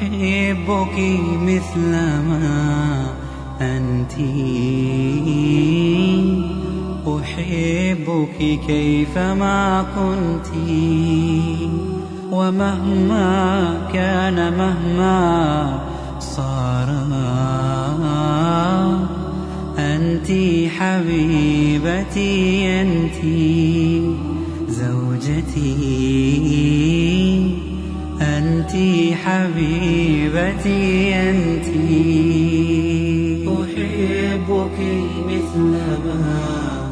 أحبك مثل ما أنت. أحبك كيفما كنت ومهما كان مهما صار. أنت حبيبتي أنت زوجتي. أنت حبيبتي أنت أحبك مثل ما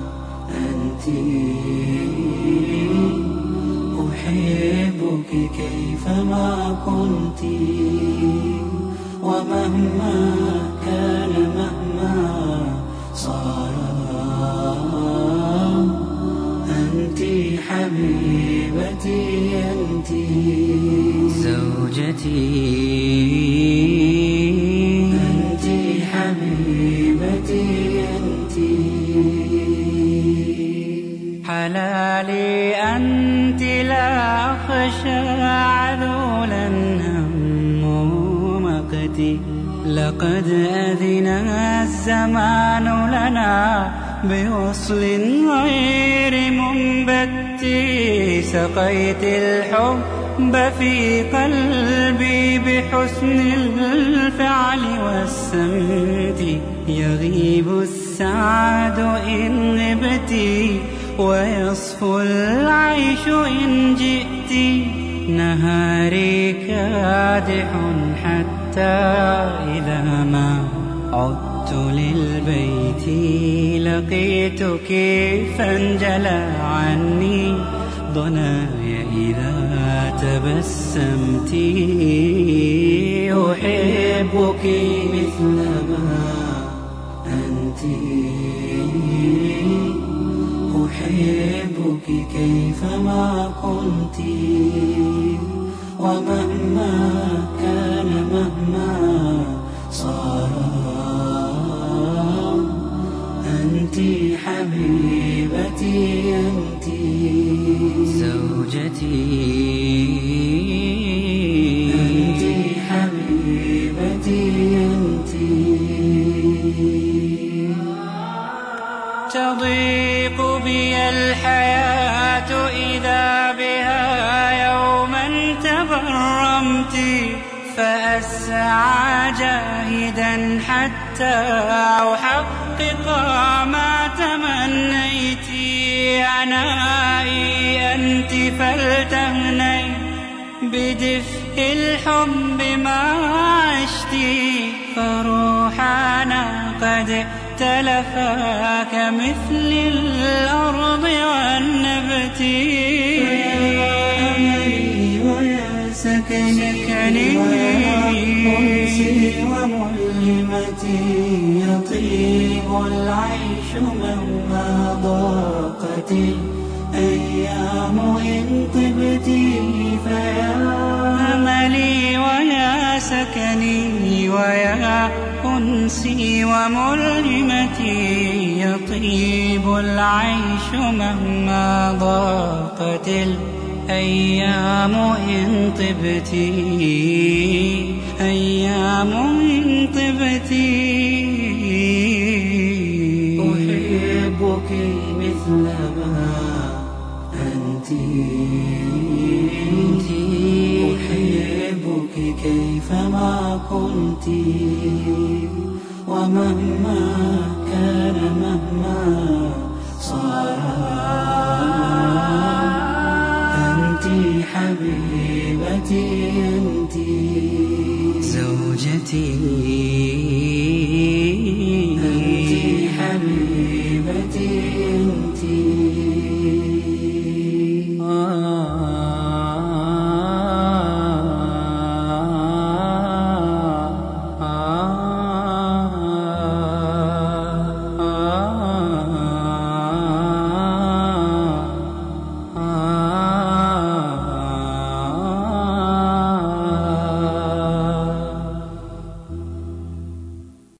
أحبك كيفما كنت ومهما كان مهما صار. أنت حبيبتي أنت زوجتي. حلالي أنت لا أخشى عذولا هم مقتي لقد أذن الزمان لنا بوصل غير منبت. سقيت الحب في قلبي بحسن الفعل والسمت. يغيب السعد إن غبت ويصفو العيش إن جئت نهاري كادح حتى إذا ما عدت للبيت لقيتك فانجلى عني. ضنايا إذا تبسمت أحبك مثل كيفما كنت ومهما كان مهما صار. أنت حبيبتي أنت زوجتي. أنت حبيبتي أنت تضيق بي الحياة. إذا بها يوما تبرمت فأسعى جاهدا حتى أحقق ما تمنيت. عنائي أنت فلتهني بدفء الحب ما عشت. فروحنا قد تلفا كمثل الأرض والنبت. ويا سكني وملهمتي يطيب العيش مهما ضاقت الأيام إن طبت فيا أملي ويا سكني ويا أنسي وملهمتي يطيب العيش مهما ضاقت الأيام إن طبت أيام إن طبت أحبك مثل ما أنت أحبك كيفما كنت ومهما كان مهما صار.